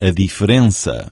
a diferença.